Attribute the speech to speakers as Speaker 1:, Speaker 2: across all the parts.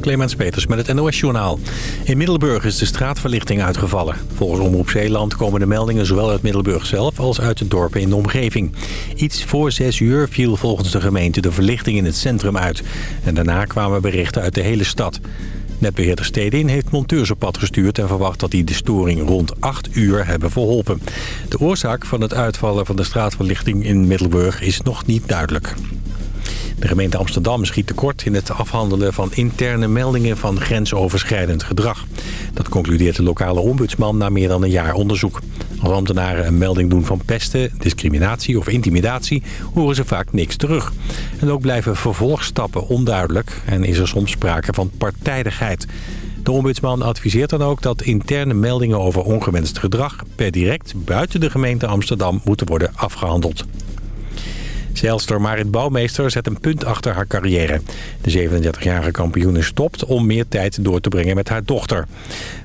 Speaker 1: Clemens Peters met het NOS-journaal. In Middelburg is de straatverlichting uitgevallen. Volgens Omroep Zeeland komen de meldingen zowel uit Middelburg zelf... als uit de dorpen in de omgeving. Iets voor zes uur viel volgens de gemeente de verlichting in het centrum uit. En daarna kwamen berichten uit de hele stad. Netbeheerder Stedin heeft monteurs op pad gestuurd... en verwacht dat die de storing rond 8 uur hebben verholpen. De oorzaak van het uitvallen van de straatverlichting in Middelburg is nog niet duidelijk. De gemeente Amsterdam schiet tekort in het afhandelen van interne meldingen van grensoverschrijdend gedrag. Dat concludeert de lokale ombudsman na meer dan een jaar onderzoek. Als ambtenaren een melding doen van pesten, discriminatie of intimidatie, horen ze vaak niks terug. En ook blijven vervolgstappen onduidelijk en is er soms sprake van partijdigheid. De ombudsman adviseert dan ook dat interne meldingen over ongewenst gedrag per direct buiten de gemeente Amsterdam moeten worden afgehandeld. Zeilster Marit Bouwmeester zet een punt achter haar carrière. De 37-jarige kampioene stopt om meer tijd door te brengen met haar dochter.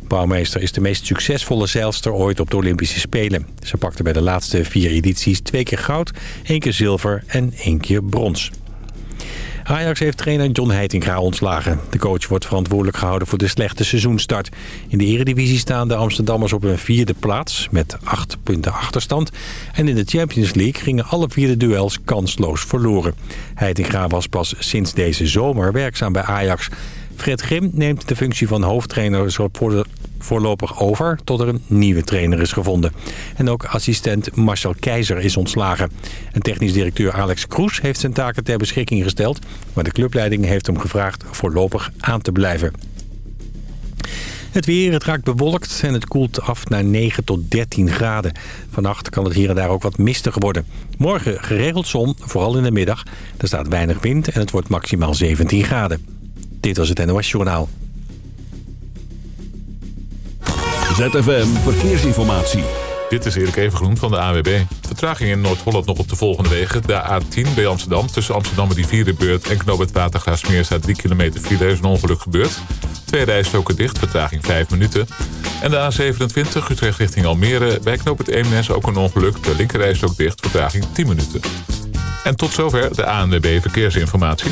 Speaker 1: Bouwmeester is de meest succesvolle zeilster ooit op de Olympische Spelen. Ze pakte bij de laatste vier edities twee keer goud, één keer zilver en één keer brons. Ajax heeft trainer John Heitinga ontslagen. De coach wordt verantwoordelijk gehouden voor de slechte seizoenstart. In de eredivisie staan de Amsterdammers op een vierde plaats met acht punten achterstand. En in de Champions League gingen alle vierde duels kansloos verloren. Heitinga was pas sinds deze zomer werkzaam bij Ajax. Fred Grim neemt de functie van hoofdtrainer voorlopig over tot er een nieuwe trainer is gevonden. En ook assistent Marcel Keizer is ontslagen. En technisch directeur Alex Kroes heeft zijn taken ter beschikking gesteld... maar de clubleiding heeft hem gevraagd voorlopig aan te blijven. Het weer, het raakt bewolkt en het koelt af naar 9 tot 13 graden. Vannacht kan het hier en daar ook wat mistiger worden. Morgen geregeld zon, vooral in de middag. Er staat weinig wind en het wordt maximaal 17 graden. Dit was het NOS Journaal.
Speaker 2: ZFM Verkeersinformatie.
Speaker 3: Dit is Erik Evengroen van de AWB. Vertraging in Noord-Holland nog op de volgende wegen. De A10 bij Amsterdam tussen Amsterdam en Rivierenbeurt en Knoop het Watergraafsmeer staat 3 kilometer file. Er is een ongeluk gebeurd. Twee rijstroken dicht, vertraging 5 minuten. En de A27 Utrecht richting Almere. Bij Knoop het Eemnes ook een ongeluk. De linkerrijstrook dicht, vertraging 10 minuten. En tot zover de ANWB Verkeersinformatie.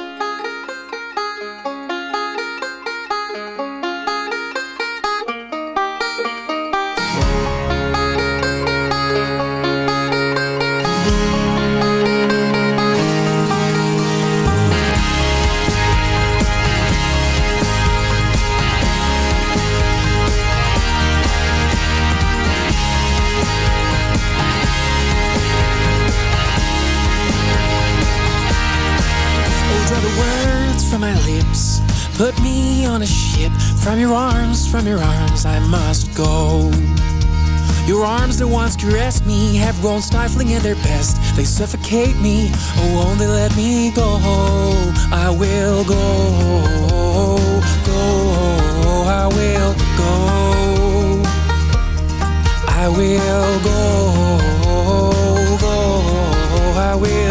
Speaker 4: From your arms, from your arms, I must go. Your arms, the ones caress me, have grown stifling in their best. They suffocate me, oh, won't they let me go? I will go, go, I will go. I will go, go, I will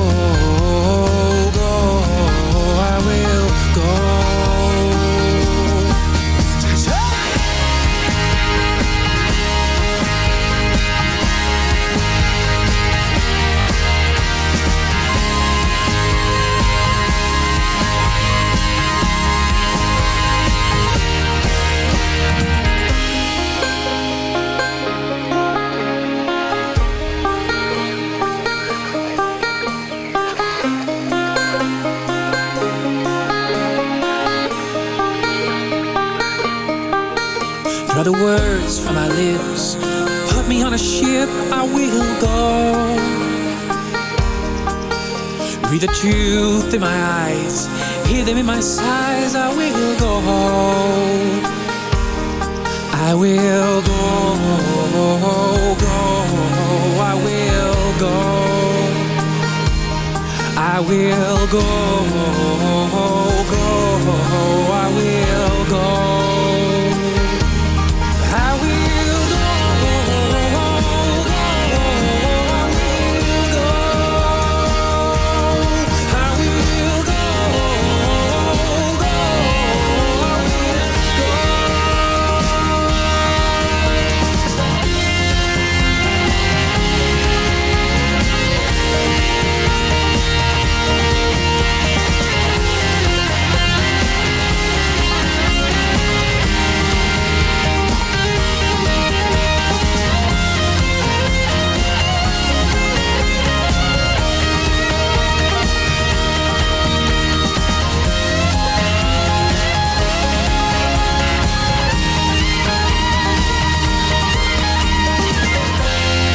Speaker 4: Words from my lips. Put me on a ship, I will go. Read the truth in my eyes, hear them in my sighs, I will go. I will go, go, I will go. I will go, go, I will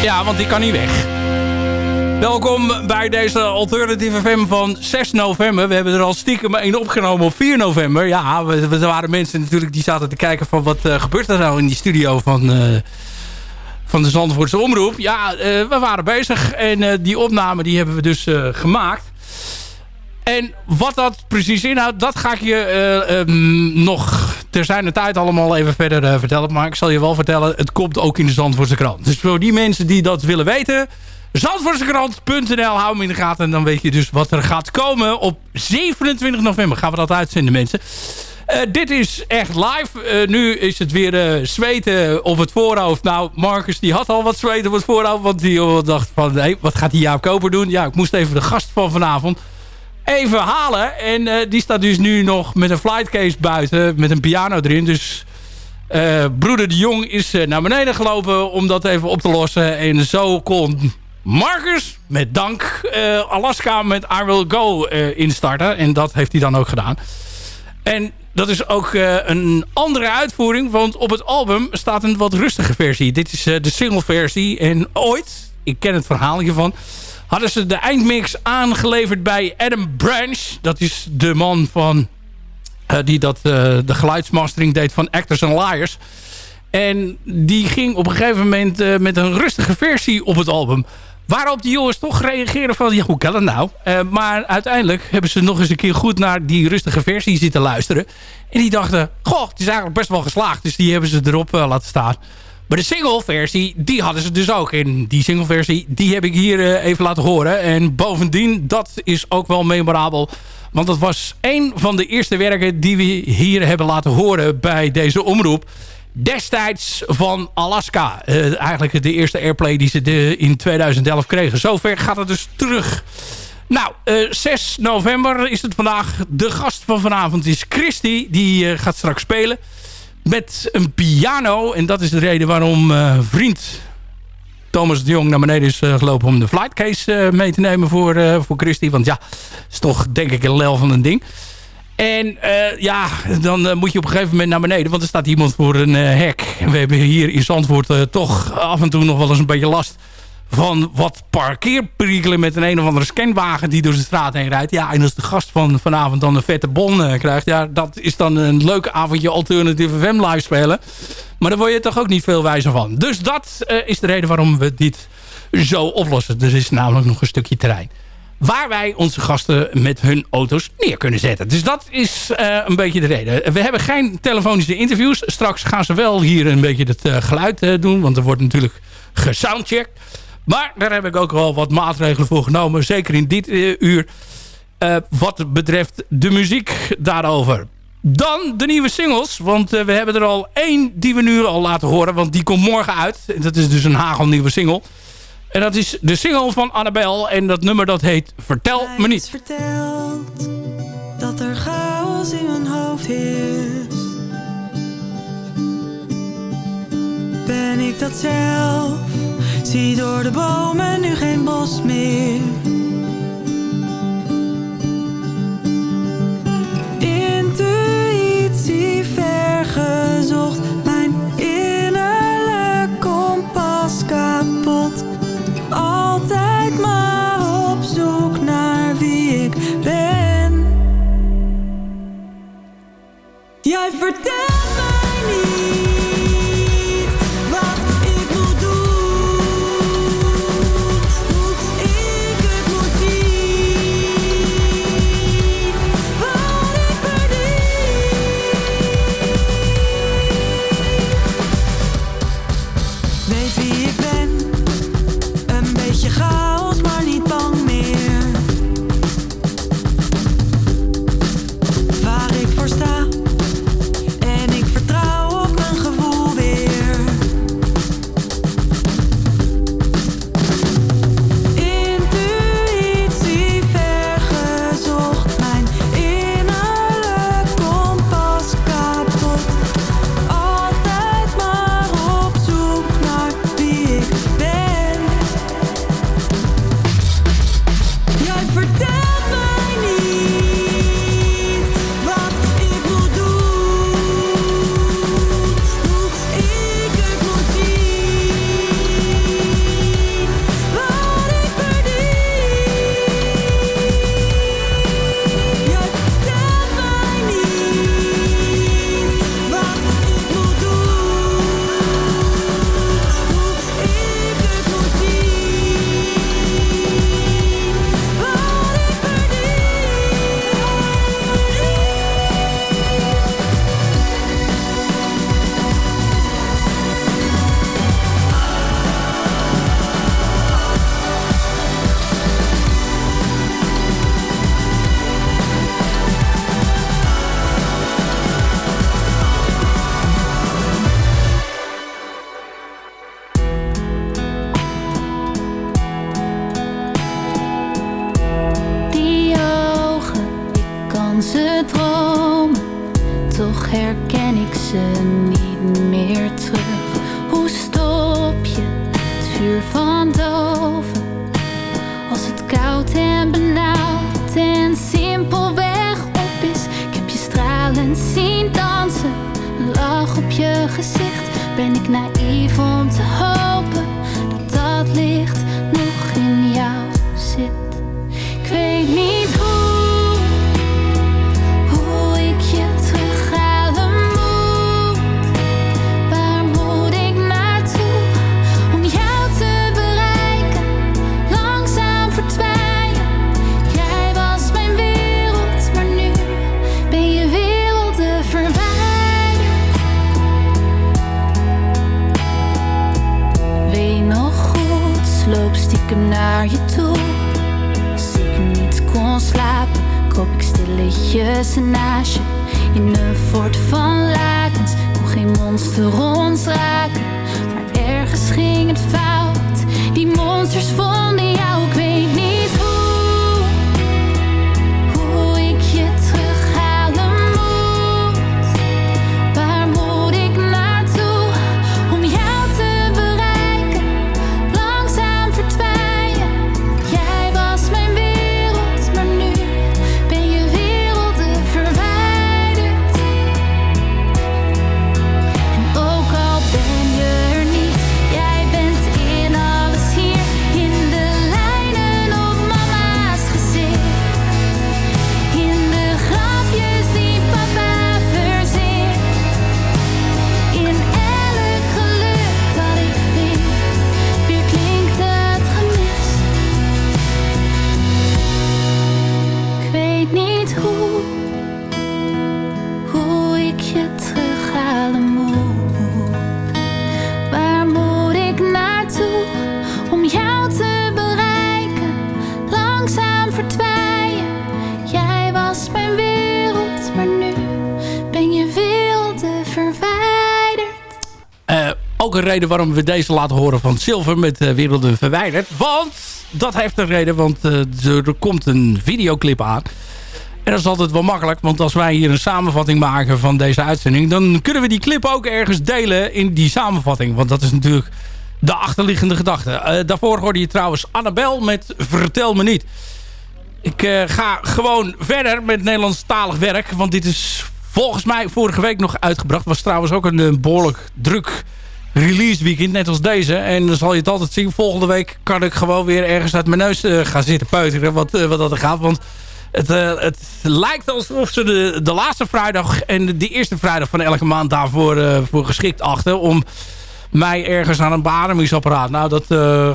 Speaker 5: Ja, want die kan niet weg. Welkom bij deze Alternative FM van 6 november. We hebben er al stiekem één opgenomen op 4 november. Ja, er waren mensen natuurlijk die zaten te kijken van wat uh, gebeurt er nou in die studio van, uh, van de Zandvoortse Omroep. Ja, uh, we waren bezig en die opname die hebben we dus gemaakt. En wat dat precies inhoudt, dat ga ik je um, nog ter zijn tijd allemaal even verder uh, vertellen. Maar ik zal je wel vertellen, het komt ook in de Zandvoortse krant. Dus voor die mensen die dat willen weten... Zandvoortsekrant.nl, hou hem in de gaten. En dan weet je dus wat er gaat komen op 27 november. Gaan we dat uitzenden, mensen. Uh, dit is echt live. Uh, nu is het weer uh, zweten op het voorhoofd. Nou, Marcus die had al wat zweten op het voorhoofd. Want die dacht van, wat gaat die Jaap Koper doen? Ja, ik moest even de gast van vanavond even halen. En uh, die staat dus nu nog met een flightcase buiten. Met een piano erin. Dus uh, broeder de Jong is uh, naar beneden gelopen om dat even op te lossen. En zo kon Marcus met dank Alaska met I Will Go instarten. En dat heeft hij dan ook gedaan. En dat is ook een andere uitvoering. Want op het album staat een wat rustige versie. Dit is de single versie. En ooit, ik ken het verhaal hiervan hadden ze de eindmix aangeleverd bij Adam Branch. Dat is de man van, uh, die dat, uh, de geluidsmastering deed van Actors and Liars. En die ging op een gegeven moment uh, met een rustige versie op het album. Waarop die jongens toch reageren van, ja, hoe kan dat nou? maar uiteindelijk hebben ze nog eens een keer goed naar die rustige versie zitten luisteren. En die dachten, goh, het is eigenlijk best wel geslaagd. Dus die hebben ze erop laten staan. Maar de single versie, die hadden ze dus ook. En die single versie, die heb ik hier uh, even laten horen. En bovendien, dat is ook wel memorabel. Want dat was een van de eerste werken die we hier hebben laten horen bij deze omroep. Destijds van Alaska. Uh, eigenlijk de eerste airplay die ze in 2011 kregen. Zover gaat het dus terug. Nou, uh, eh, 6 november is het vandaag. De gast van vanavond is Christy. Die gaat straks spelen met een piano. En dat is de reden waarom uh, vriend Thomas de Jong naar beneden is uh, gelopen... om de flightcase uh, mee te nemen voor, voor Christy. Want ja, is toch denk ik een lel van een ding. En ja, dan moet je op een gegeven moment naar beneden. Want er staat iemand voor een hek. We hebben hier in Zandvoort toch af en toe nog wel eens een beetje last van wat parkeerperikelen met een een of andere scanwagen die door de straat heen rijdt. Ja, en als de gast van vanavond dan een vette bon uh, krijgt, ja, dat is dan een leuk avondje alternatieve FM live spelen. Maar daar word je toch ook niet veel wijzer van. Dus dat uh, is de reden waarom we dit zo oplossen. Er is namelijk nog een stukje terrein. Waar wij onze gasten met hun auto's neer kunnen zetten. Dus dat is uh, een beetje de reden. We hebben geen telefonische interviews. Straks gaan ze wel hier een beetje het geluid doen. Want er wordt natuurlijk gesoundcheckt. Maar daar heb ik ook wel wat maatregelen voor genomen. Zeker in dit uh, uur. Uh, wat betreft de muziek daarover. Dan de nieuwe singles. Want uh, we hebben er al één die we nu al laten horen. Want die komt morgen uit. En dat is dus een hagelnieuwe single. En dat is de single van Annabel. En dat nummer dat heet Vertel me niet.
Speaker 6: verteld dat er chaos in mijn hoofd heerst. Ben ik dat zelf? Zie door de bomen nu geen bos meer. Intuïtie vergezocht, mijn innerlijk
Speaker 7: kompas
Speaker 8: kapot. Altijd maar op zoek naar wie ik ben. Jij vertelt mij niet.
Speaker 7: Waarom we deze laten horen van Silver met uh, Werelden Verwijderd. Want, dat heeft een reden, want uh, er komt een videoclip aan. En dat is altijd wel makkelijk, want als wij hier een samenvatting maken van deze uitzending... dan kunnen we die clip ook ergens delen in die samenvatting. Want dat is natuurlijk de achterliggende gedachte. Uh, daarvoor hoorde je trouwens Annabel met Vertel me niet. Ik ga gewoon verder met Nederlandstalig werk, want dit is volgens mij vorige week nog uitgebracht. Was trouwens ook een behoorlijk druk release weekend, net als deze. En dan zal je het altijd zien. Volgende week kan ik gewoon weer ergens uit mijn neus uh, gaan zitten peuteren. Wat, uh, wat dat er gaat. Want
Speaker 5: Het, het lijkt alsof ze de, de laatste vrijdag en de, de eerste vrijdag van elke maand daarvoor voor geschikt achten... om mij ergens aan een beademingsapparaat. Nou, dat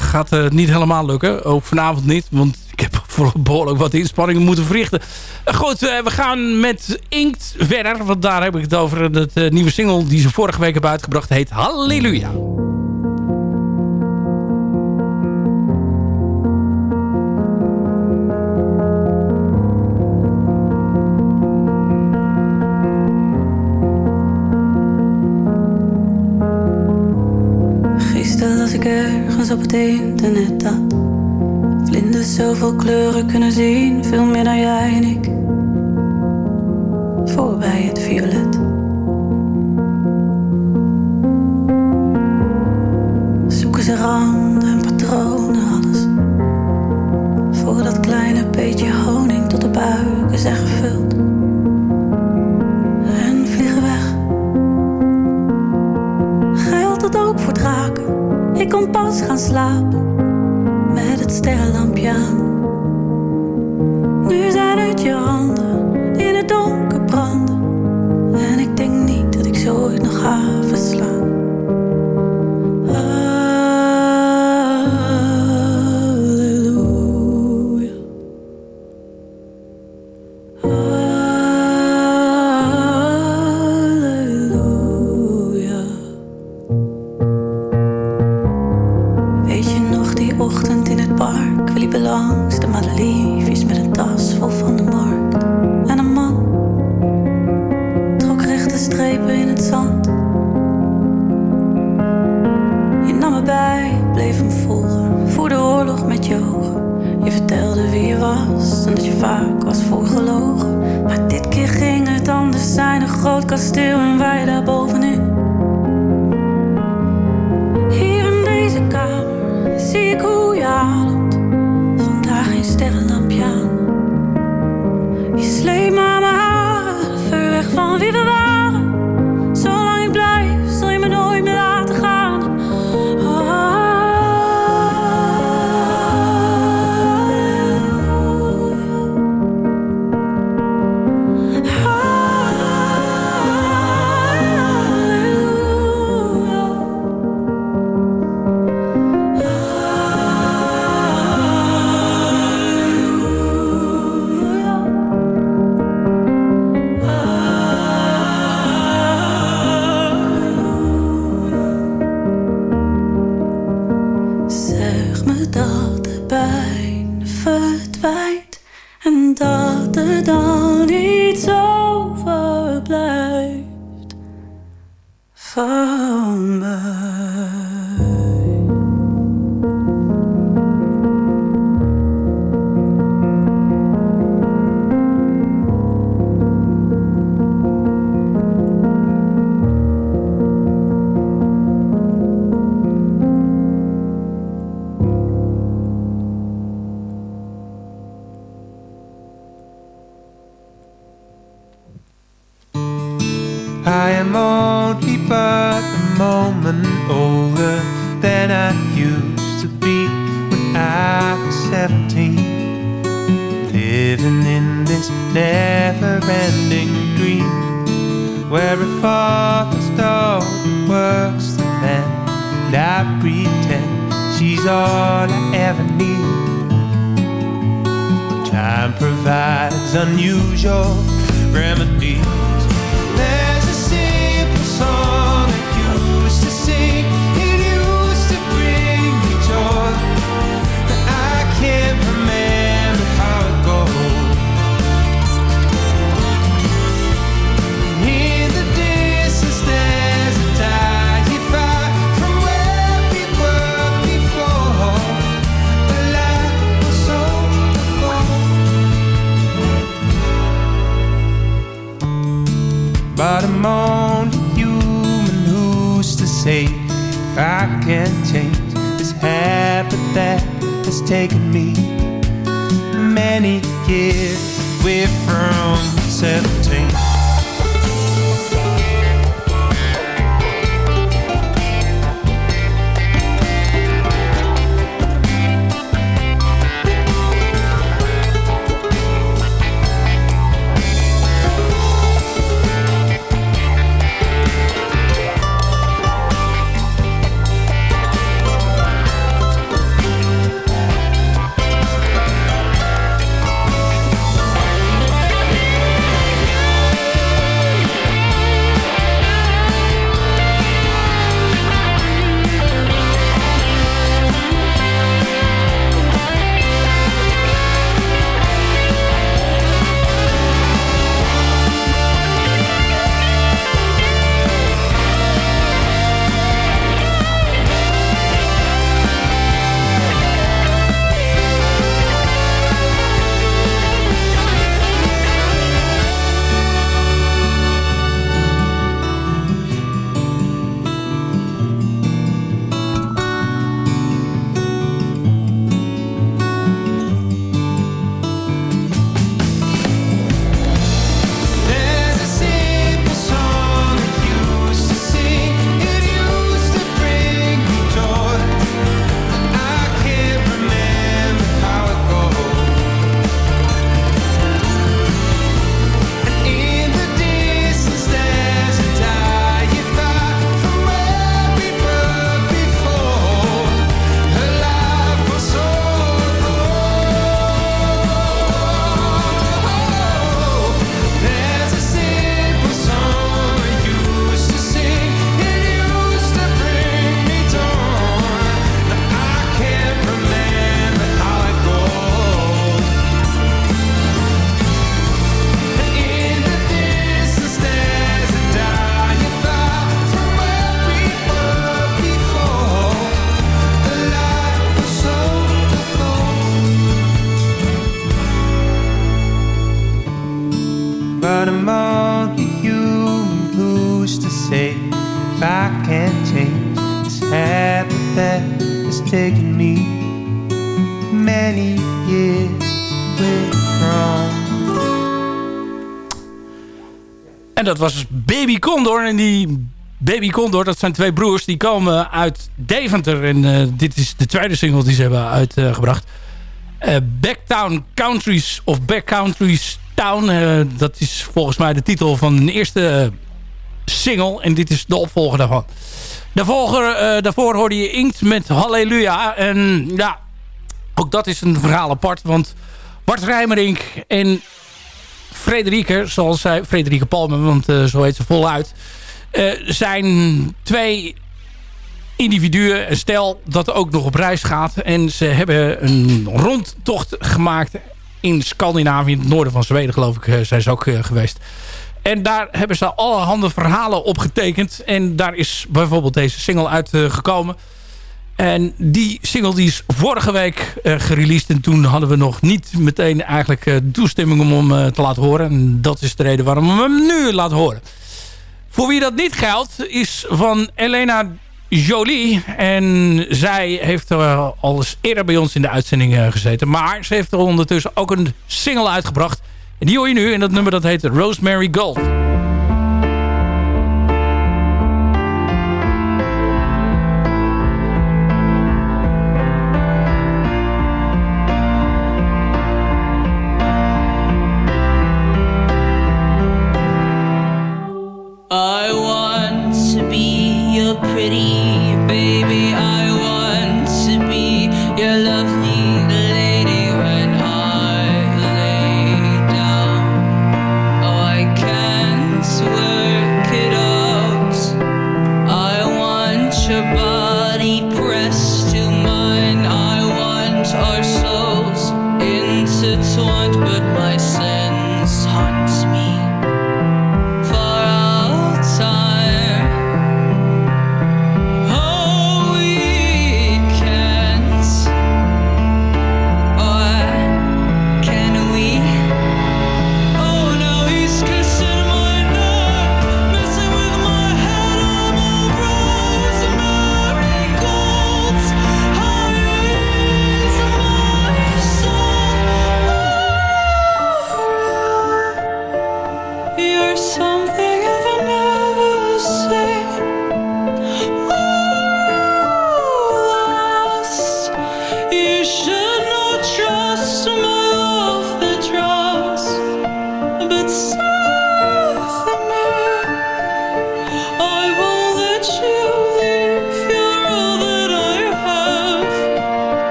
Speaker 5: gaat niet helemaal lukken. Ook vanavond niet, want ik heb voor behoorlijk wat inspanningen moeten verrichten. goed, we gaan met Inkt verder. Want daar heb ik het over. Het nieuwe single die ze vorige week hebben uitgebracht heet Halleluja.
Speaker 6: op het internet dat vlinders zoveel kleuren kunnen zien, veel meer dan jij en ik. Voorbij het violet. Zoeken ze randen en patronen, alles. Voor dat kleine beetje honing tot de buik is er gevuld. En vliegen weg. Geldt dat ook voor draken? Ik kon pas gaan slapen met het sterrenlampje. Nu zijn het je handen
Speaker 9: taken me many years away from.
Speaker 10: En dat was Baby Condor. En die Baby Condor, dat zijn twee broers. Die komen uit Deventer. En uh, dit is de tweede single die ze hebben uitgebracht. Uh, Backtown Countries of Backcountries Town. Uh, dat is volgens mij de titel van de eerste single. En dit is de opvolger daarvan. Daarvoor, daarvoor hoorde je Inkt met Halleluja. En ja, ook dat is een verhaal apart. Want Bart Rijmerink en Frederike, zoals zij, Frederike Palmer, want uh, zo heet ze voluit, uh, zijn twee individuen, een stel dat ook nog op reis gaat. En ze hebben een rondtocht gemaakt in Scandinavië, in het noorden van Zweden geloof ik, uh, zijn ze ook geweest. En daar hebben ze allerhande verhalen op getekend. En daar is bijvoorbeeld deze single uitgekomen. En die single die is vorige week uh, gereleased. En toen hadden we nog niet meteen eigenlijk uh, toestemming om hem te laten horen. En dat is de reden waarom we hem nu laten horen. Voor wie dat niet geldt is van Elena Jolie. En zij heeft al eens eerder bij ons in de uitzending gezeten. Maar ze heeft er ondertussen ook een single uitgebracht. En die hoor je nu. En dat nummer dat heet Rosemary Gold.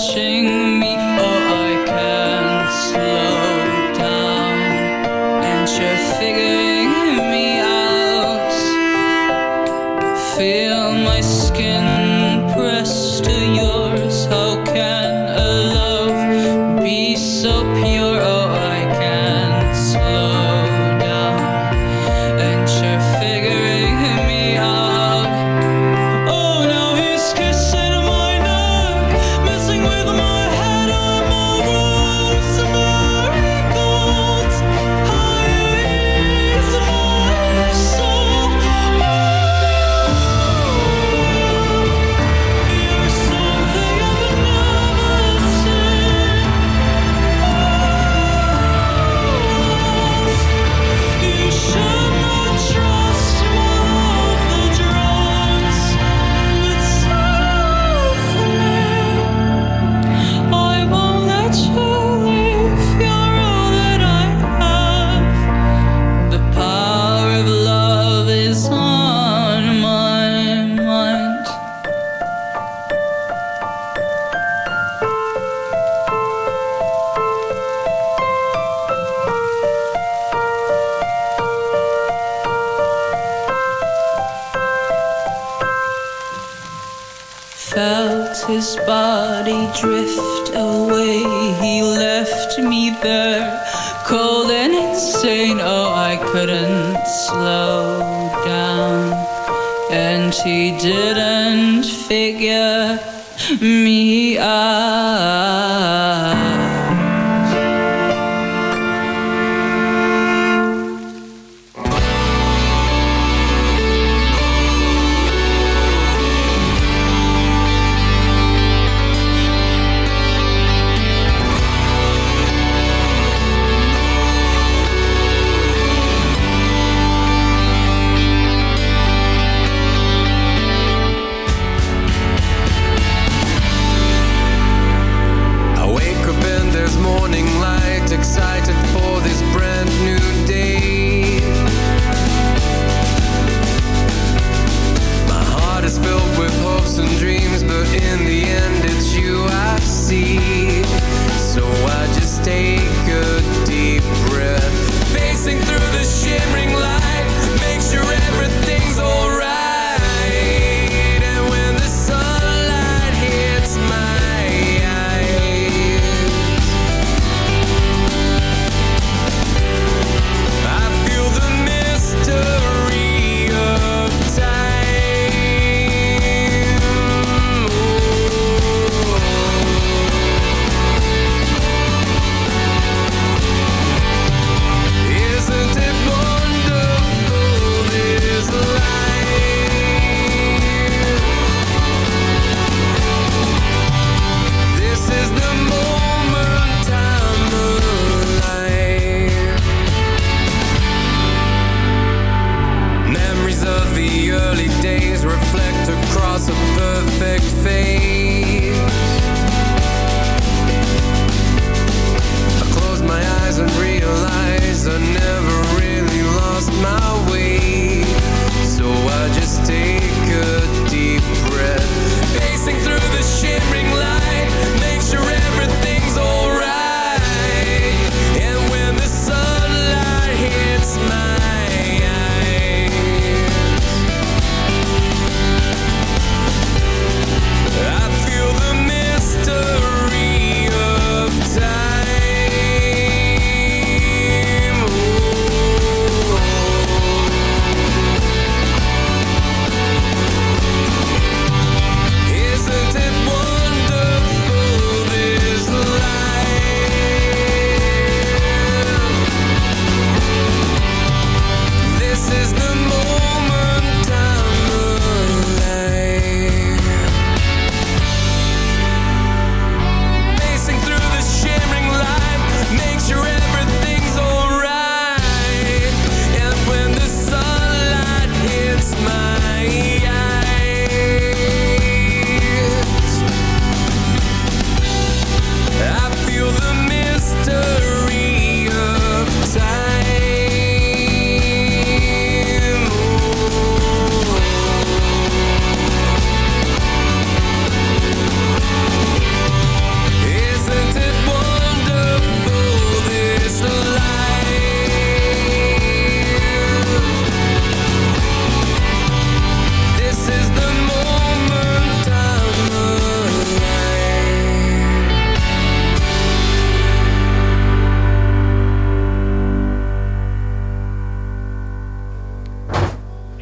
Speaker 11: sim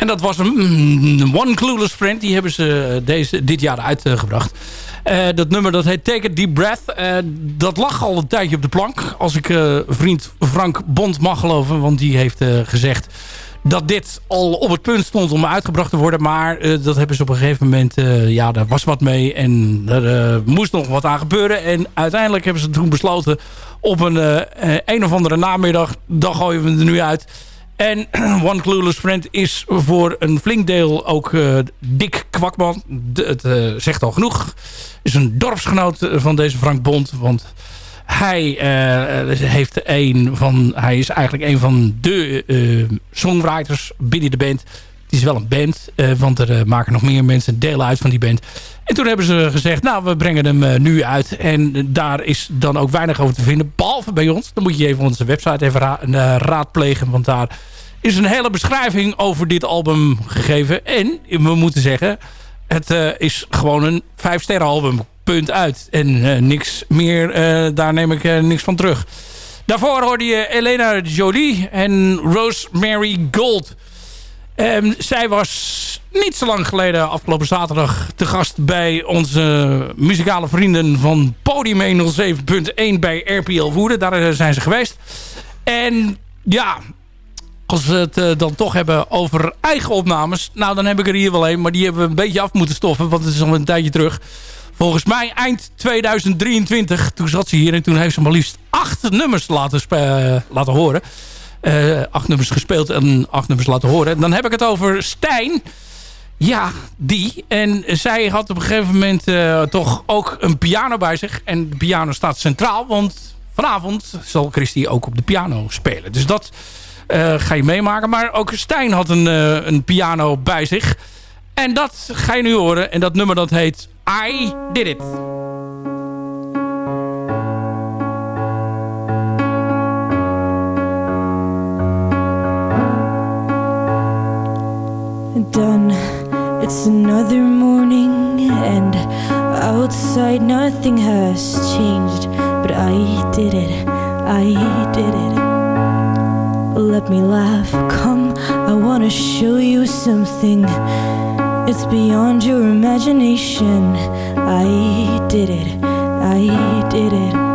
Speaker 5: dat was een One Clueless Friend. Die hebben ze eh, deze, dit jaar uitgebracht. Uh, dat nummer dat heet Take a Deep Breath. Uh, dat lag al een tijdje op de plank. Als ik vriend Frank Bond mag geloven. Want die heeft gezegd dat dit al op het punt stond om uitgebracht te worden. Maar dat hebben ze op een gegeven moment... ja, daar was wat mee. En er moest nog wat aan gebeuren. En uiteindelijk hebben ze toen besloten... op een een of andere namiddag... dan gooien we het er nu uit... En One Clueless Friend is voor een flink deel ook uh, Dick Kwakman. het uh, zegt al genoeg. Is een dorpsgenoot eh, van deze Frank Bond. Want hij, heeft een van, hij is eigenlijk een van de songwriters binnen de band. Het is wel een band, want er maken nog meer mensen deel uit van die band. En toen hebben ze gezegd, nou, we brengen hem nu uit. En daar is dan ook weinig over te vinden, behalve bij ons. Dan moet je even onze website even ra raadplegen, want daar is een hele beschrijving over dit album gegeven. En we moeten zeggen, Het is gewoon een vijf sterren album. Punt uit. En niks meer, daar neem ik niks van terug. Daarvoor hoorde je Elena Jolie en Rosemary Gold. Um, zij was niet zo lang geleden, afgelopen zaterdag, te gast bij onze muzikale vrienden van Podium 107.1 bij RPL Woede. Daar eh, zijn ze geweest. En ja, als we het uh, dan toch hebben over eigen opnames, nou dan heb ik er hier wel een, maar die hebben we een beetje af moeten stoffen, want het is al een tijdje terug. Volgens mij eind 2023, toen zat ze hier en toen heeft ze maar liefst acht nummers laten, laten horen. Uh, acht nummers gespeeld en acht nummers laten horen. Dan heb ik het over Stijn. Ja, die. En zij had op een gegeven moment uh, toch ook een piano bij zich. En de piano staat centraal, want vanavond zal Christy ook op de piano spelen. Dus dat uh, ga je meemaken. Maar ook Stijn had een, een piano bij zich. En dat ga je nu horen. En dat nummer dat heet I Did It.
Speaker 12: It's another morning and outside nothing has changed. But I did it. I did it. Let me laugh. Come, I wanna show you something it's beyond your imagination. I did it. I did it.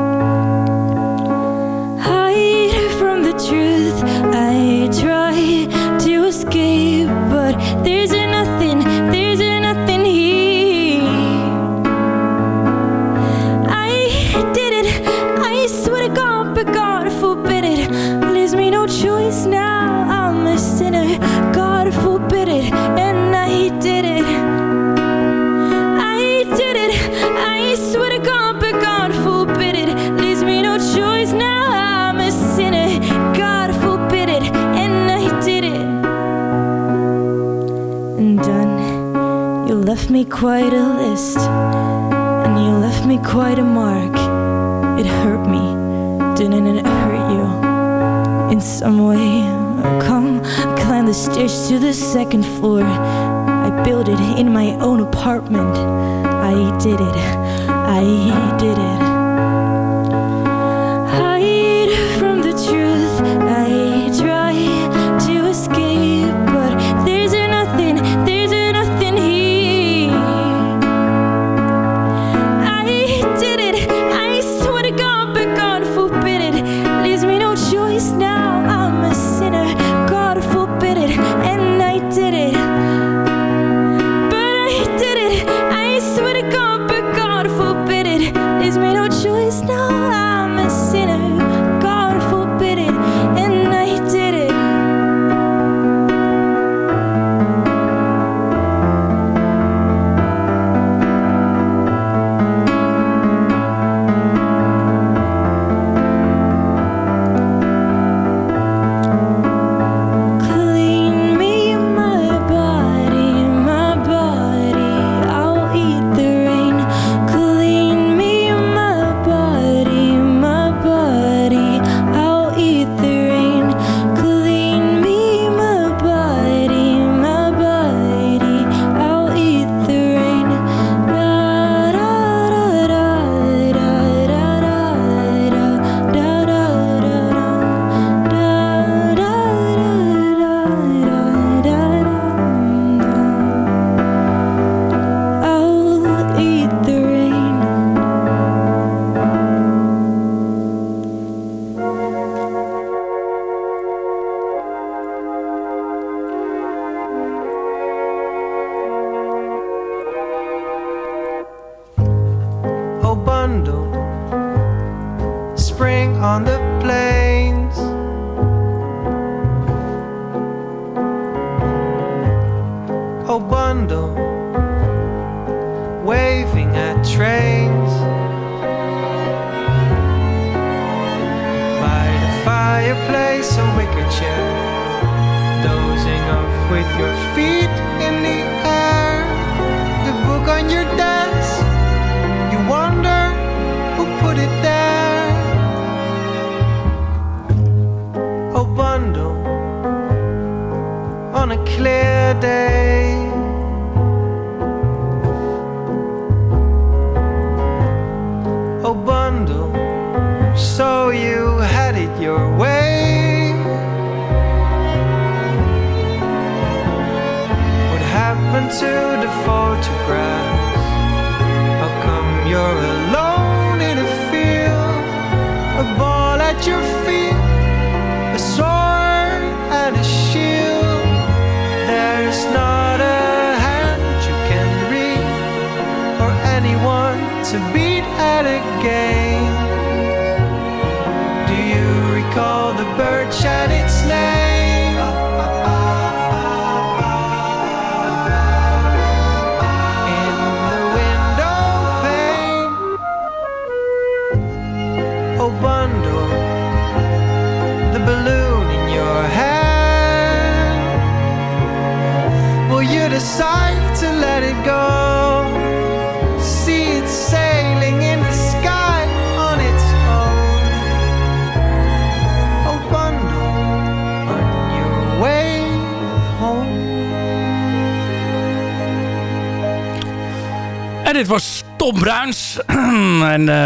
Speaker 12: Quite a list. And you left me quite a mark. It hurt me. Didn't it hurt you? In some way. Come, climb the stairs to the second floor. I built it in my own apartment. I did it. I did it.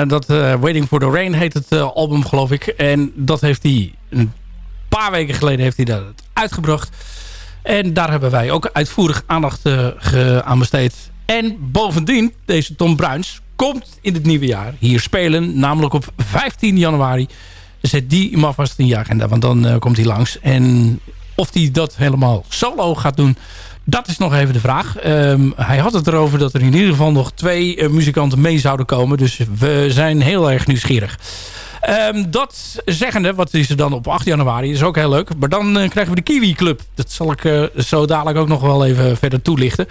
Speaker 5: Dat eh, Waiting for the Rain heet het eh, album, geloof ik. En dat heeft hij een paar weken geleden heeft hij dat uitgebracht. En daar hebben wij ook uitvoerig aandacht eh, aan besteed. En bovendien, deze Tom Bruins komt in het nieuwe jaar hier spelen. Namelijk op 15 januari. Dus zet die maar vast in je agenda, want dan eh, komt hij langs. En of hij dat helemaal solo gaat doen... Dat is nog even de vraag. Ehm, hij had het erover dat er in ieder geval nog twee eh, muzikanten mee zouden komen. Dus we zijn heel erg nieuwsgierig. Ehm, dat zeggende, wat is er dan op 8 januari? is ook heel leuk. Maar dan eh, krijgen we de Kiwi Club. Dat zal ik eh, zo dadelijk ook nog wel even verder toelichten.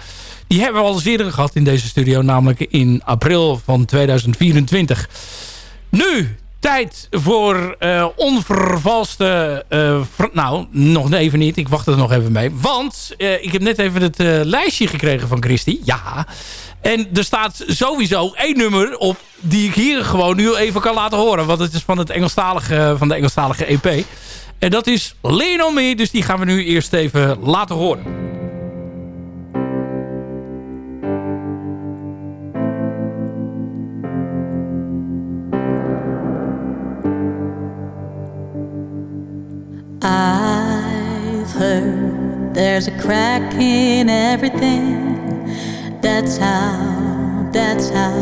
Speaker 5: Die hebben we al eens eerder gehad in deze studio. Namelijk in april van 2024. Nu, tijd voor eh, onvervalste... eh, nou, nog even niet. Ik wacht er nog even mee. Want eh, ik heb net even het lijstje gekregen van Christy. Ja. En er staat sowieso één nummer op... die ik hier gewoon nu even kan laten horen. Want het is van, het Engelstalige, van de Engelstalige EP. En dat is Lean On Me. Dus die gaan we nu eerst even laten horen.
Speaker 13: I've heard there's a crack in everything. That's how, that's how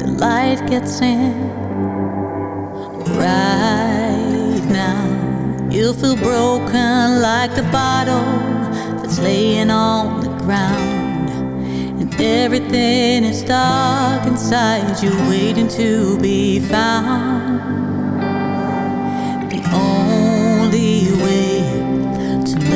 Speaker 13: the light gets in. Right now, you feel broken like the bottle that's laying on the ground. And everything is dark inside you, waiting to be found.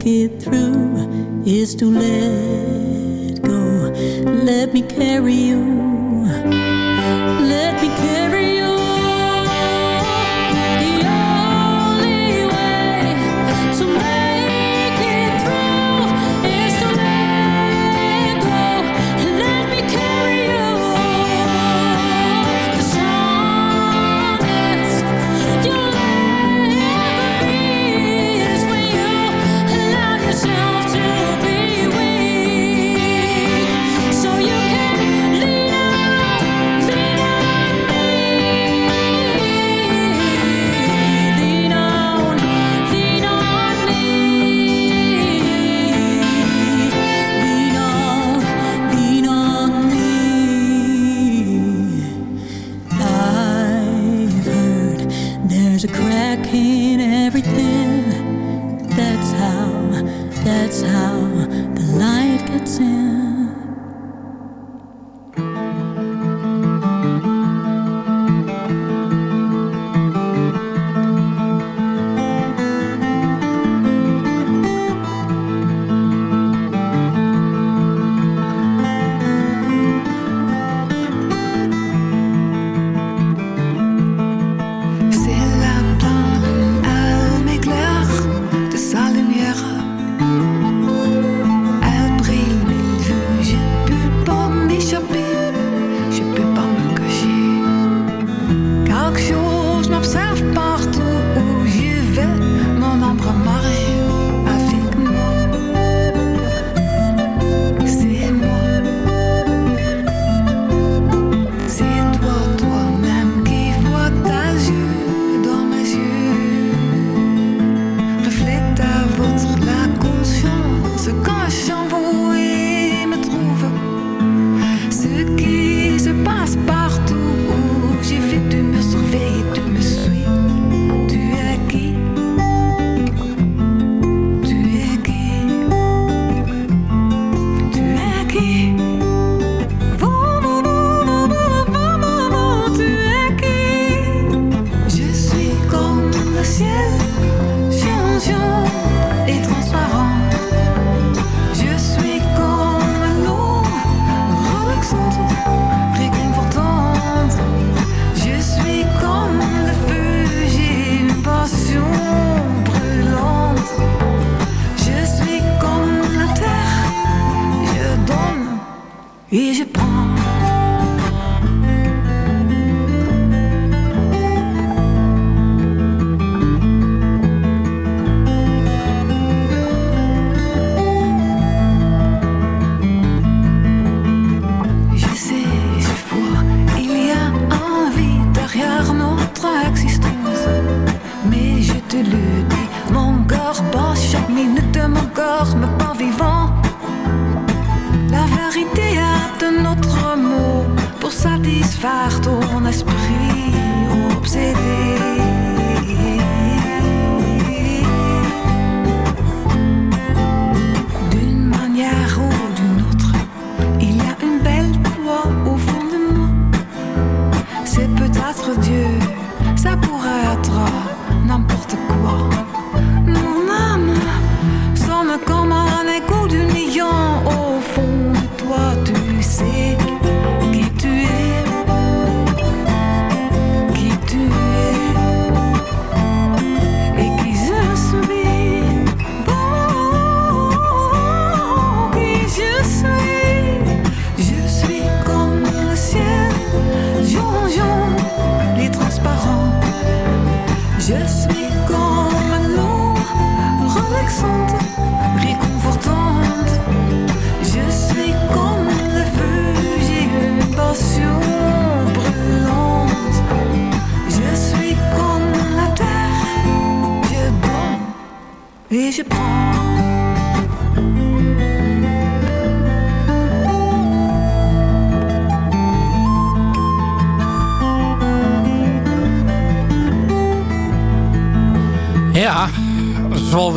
Speaker 13: make it through is to let go. Let me carry you. Let me carry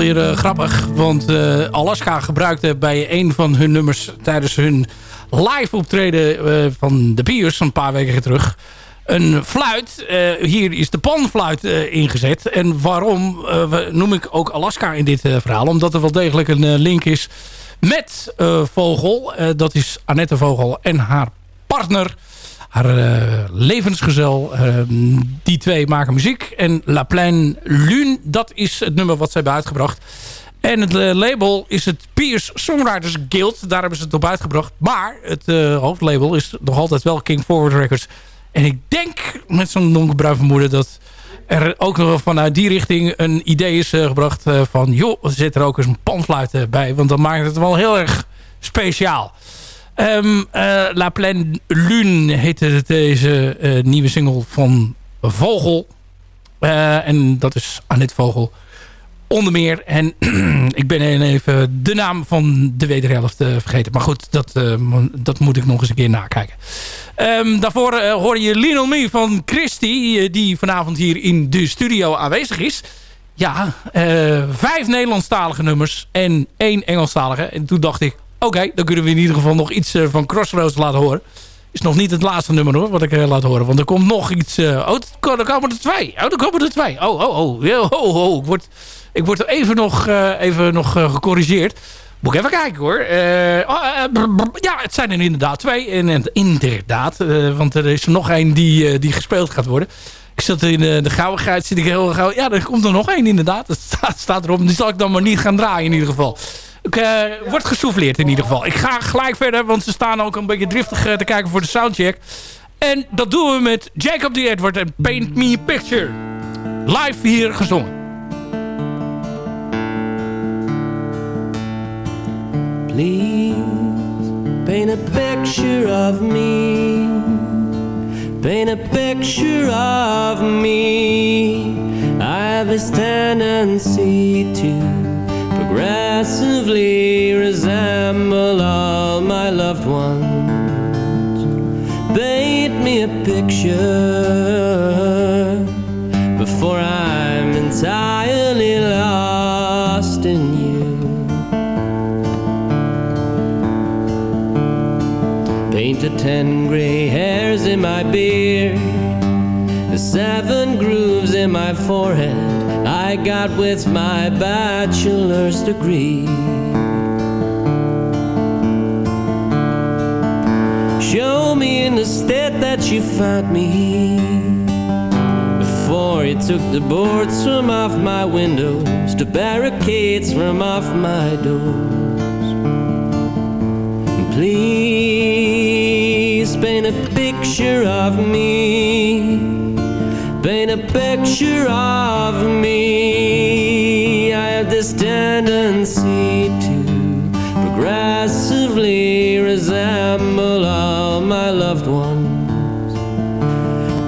Speaker 5: Eh, grappig. Want eh, Alaska gebruikte bij een van hun nummers tijdens hun live optreden eh, van de Piers een paar weken terug. Een fluit. hier is de panfluit ingezet. En waarom noem ik ook Alaska in dit verhaal? Omdat er wel degelijk een link is met Vogel. dat is Annette Vogel en haar partner haar uh, levensgezel. Uh, die twee maken muziek. En La Plaine Lune, dat is het nummer wat ze hebben uitgebracht. En het uh, label is het Pierce Songwriters Guild. Daar hebben ze het op uitgebracht. Maar het hoofdlabel is nog altijd wel King Forward Records. En ik denk met zo'n donkerbruin vermoeden dat er ook nog vanuit die richting een idee is gebracht van... joh, zet er ook eens een panfluit bij. Want dan maakt het wel heel erg speciaal. Um, La Plaine Lune heette deze uh, nieuwe single van Vogel. Uh, en dat is Annette Vogel. Onder meer. En ik ben even de naam van de wederhelft vergeten. Maar goed, dat, dat moet ik nog eens een keer nakijken. Um, daarvoor hoor je Lionel Me van Christy. die vanavond hier in de studio aanwezig is. Ja, vijf Nederlandstalige nummers en één Engelstalige. En toen dacht ik, Oké, dan kunnen we in ieder geval nog iets uh, van Crossroads laten horen. Is nog niet het laatste nummer hoor, wat ik uh, laat horen. Want er komt nog iets... Uh, oh, er komen er twee. Oh, er komen er twee. Oh, oh, oh. oh, oh. Ik, word, ik word even nog, even nog gecorrigeerd. Moet ik even kijken hoor. Oh, ja, het zijn er inderdaad twee. En inderdaad, want er is er nog één die, die gespeeld gaat worden. Ik zat in de gauwigheid, zit ik heel gauw. Ja, er komt er nog één inderdaad. Dat staat, staat erop. Die zal ik dan maar niet gaan draaien in ieder geval. Ik, uh, wordt gesouffleerd in ieder geval. Ik ga gelijk verder, want ze staan ook een beetje driftig uh, te kijken voor de soundcheck. En dat doen we met Jacob D. Edward en Paint Me a Picture. Live hier gezongen.
Speaker 11: Please paint a picture of me. Paint a picture of me. I have a tendency to progressively resemble all my loved ones. Paint me a picture before I'm entirely lost in you. Paint the ten gray hairs in my beard, the seven grooves in my forehead I got with my bachelor's degree. Show me in the state that you found me before you took the boards from off my windows, the barricades from off my doors. Please paint a picture of me paint a picture of me. I have this tendency to progressively resemble all my loved ones.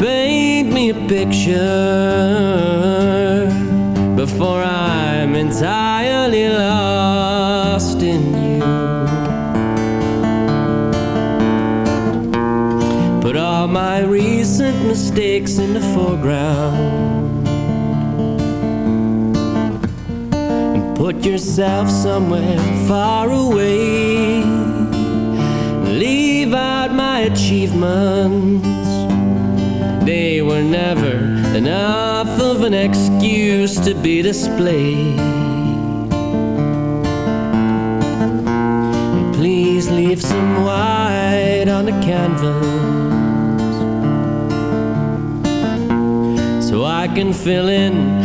Speaker 11: Paint me a picture yourself somewhere far away. Leave out my achievements, they were never enough of an excuse to be displayed. Please leave some white on the canvas so I can fill in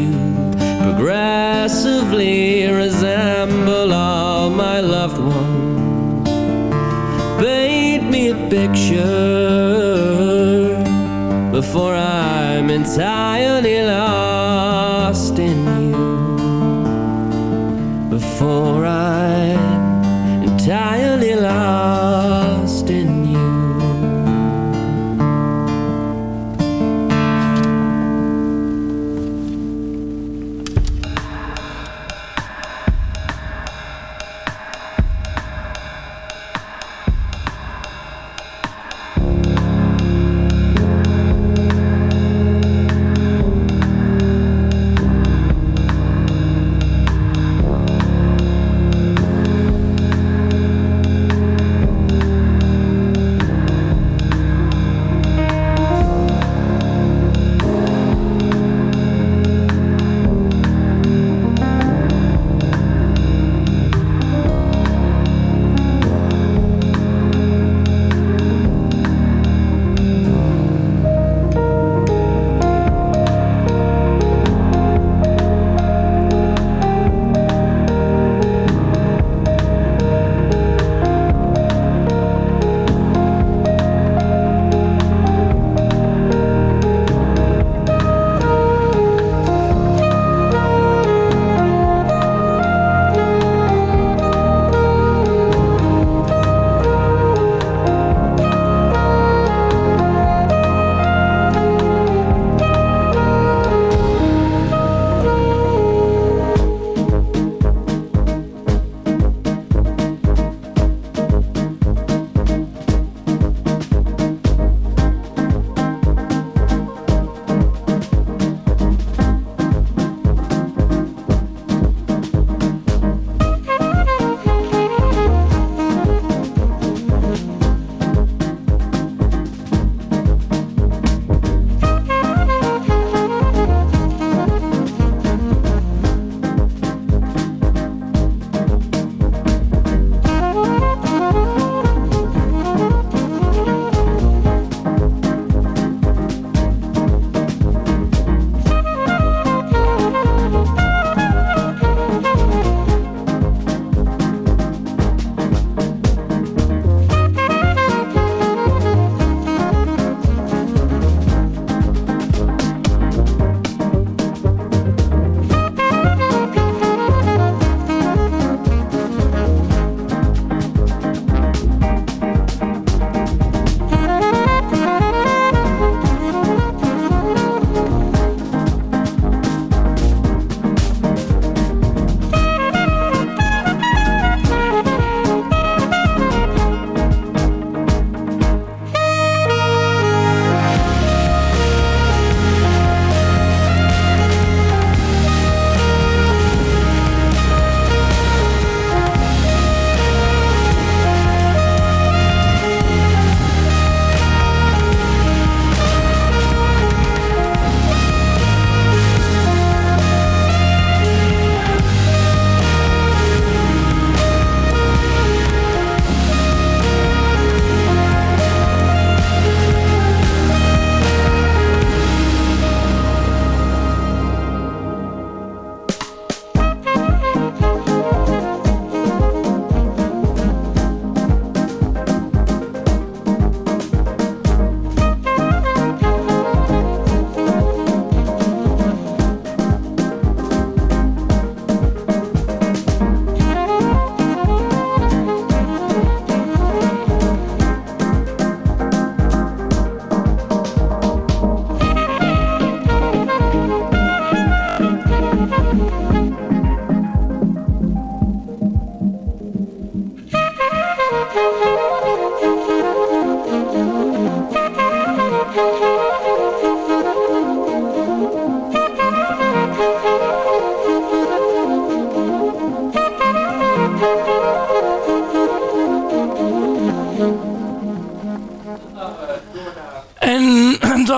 Speaker 11: progressively resemble all my loved ones. Paint me a picture before I'm entirely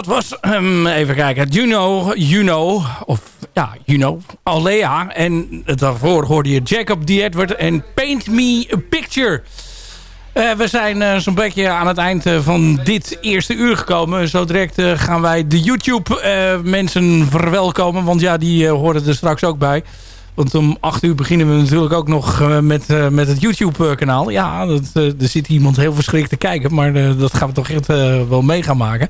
Speaker 5: dat was, um, even kijken, Juno, Juno, of ja, Juno, Alea. En daarvoor hoorde je Jacob D. Edward en Paint Me a Picture. Uh, we zijn uh, zo'n beetje aan het eind uh, van dit eerste uur gekomen. Zo direct gaan wij de YouTube-mensen verwelkomen. Want ja, die horen er straks ook bij. Want om 8 uur beginnen we natuurlijk ook nog met, met het YouTube-kanaal. Ja, dat, er zit iemand heel verschrikt te kijken. Maar dat gaan we toch echt wel mee gaan maken.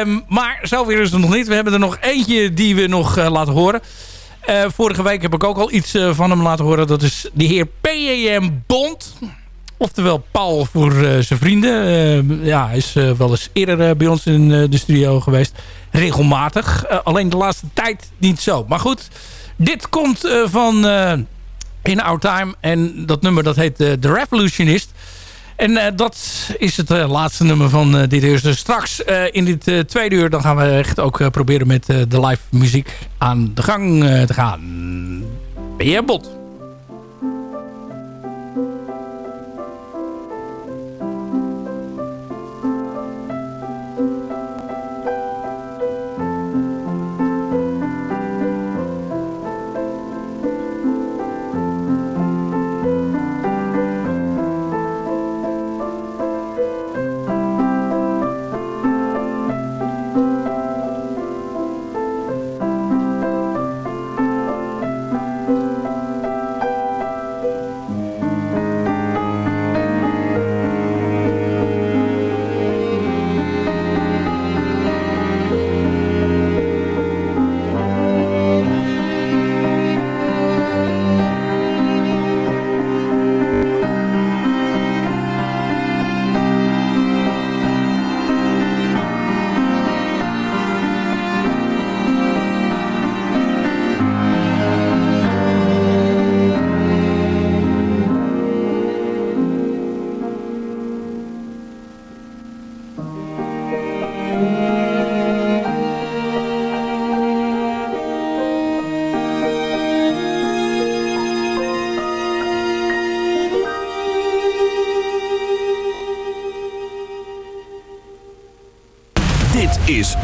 Speaker 5: Um, maar zover is het nog niet. We hebben er nog eentje die we nog laten horen. vorige week heb ik ook al iets van hem laten horen. Dat is de heer P.E.M. Bond... Oftewel Paul voor zijn vrienden. Uh, ja, hij is wel eens eerder bij ons in de studio geweest. Regelmatig. alleen de laatste tijd niet zo. Maar goed, dit komt van In Our Time. En dat nummer dat heet The Revolutionist. En dat is het laatste nummer van dit eerste. Straks in dit tweede uur dan gaan we echt ook proberen met de live muziek aan de gang te gaan. Ben je bot?